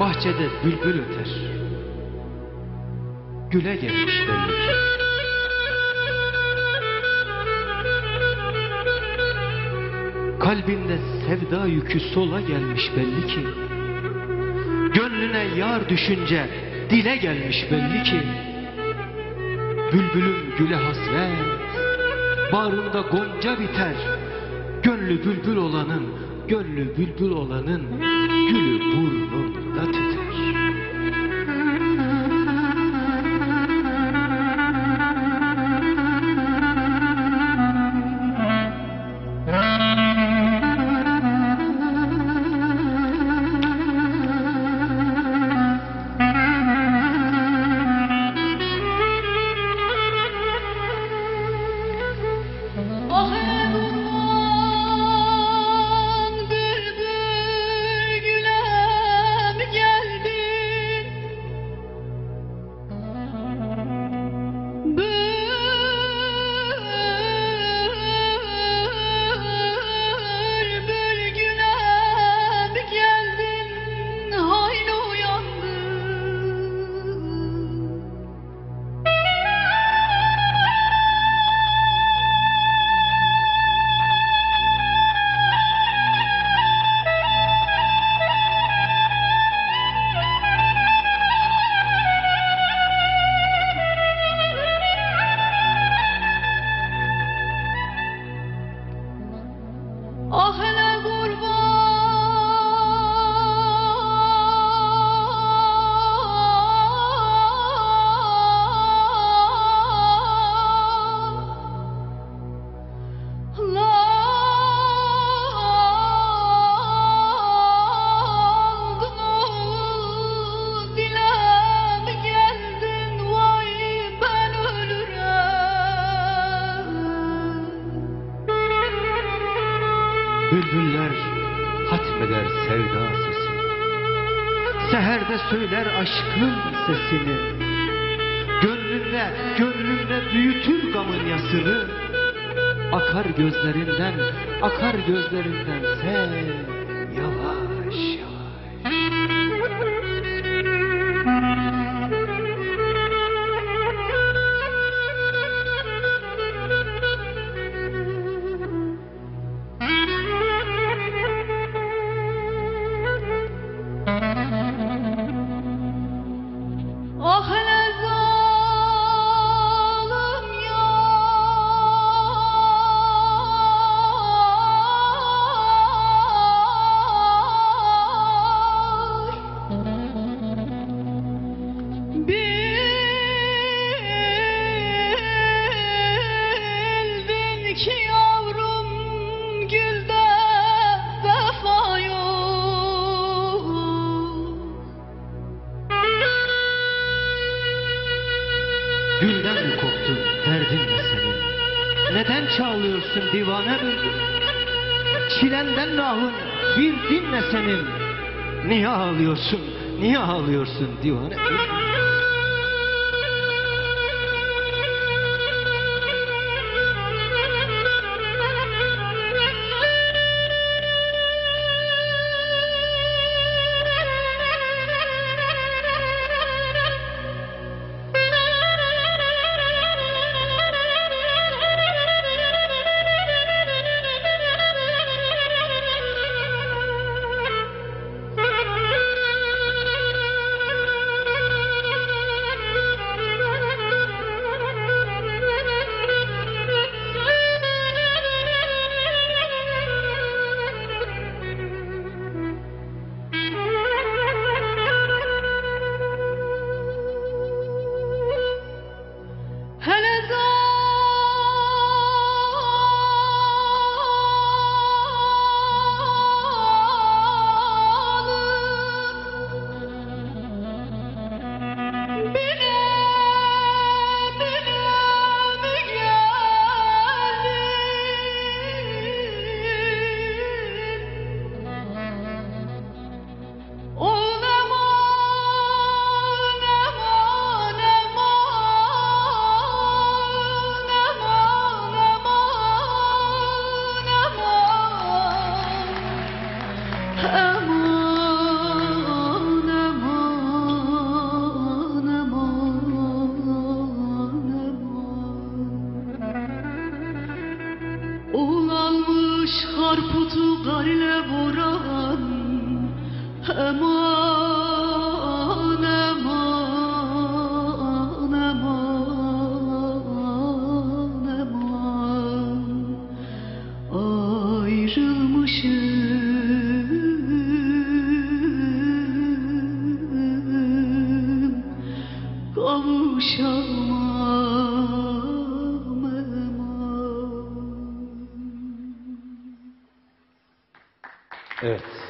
bahçede bülbül öter. Güle gelmiş belli ki. Kalbinde sevda yükü sola gelmiş belli ki. Gönlüne yar düşünce dile gelmiş belli ki. Bülbülüm güle hasret, bağrında gonca biter. Gönlü bülbül olanın, gönlü bülbül olanın gülü Bülbüller hatmeder sevda sesini. Seherde söyler aşkın sesini. Gönlünde, gönlünde büyütür gamın yasını. Akar gözlerinden, akar gözlerinden sen Gülden mi korktun, derdin mi senin? Neden çağlıyorsun divane bülbül? Çilenden mi ahın, bir dinle senin? Niye ağlıyorsun, niye ağlıyorsun divane bülbül? Aman aman aman aman. Ayrılmışım. Kavuşamam Evet.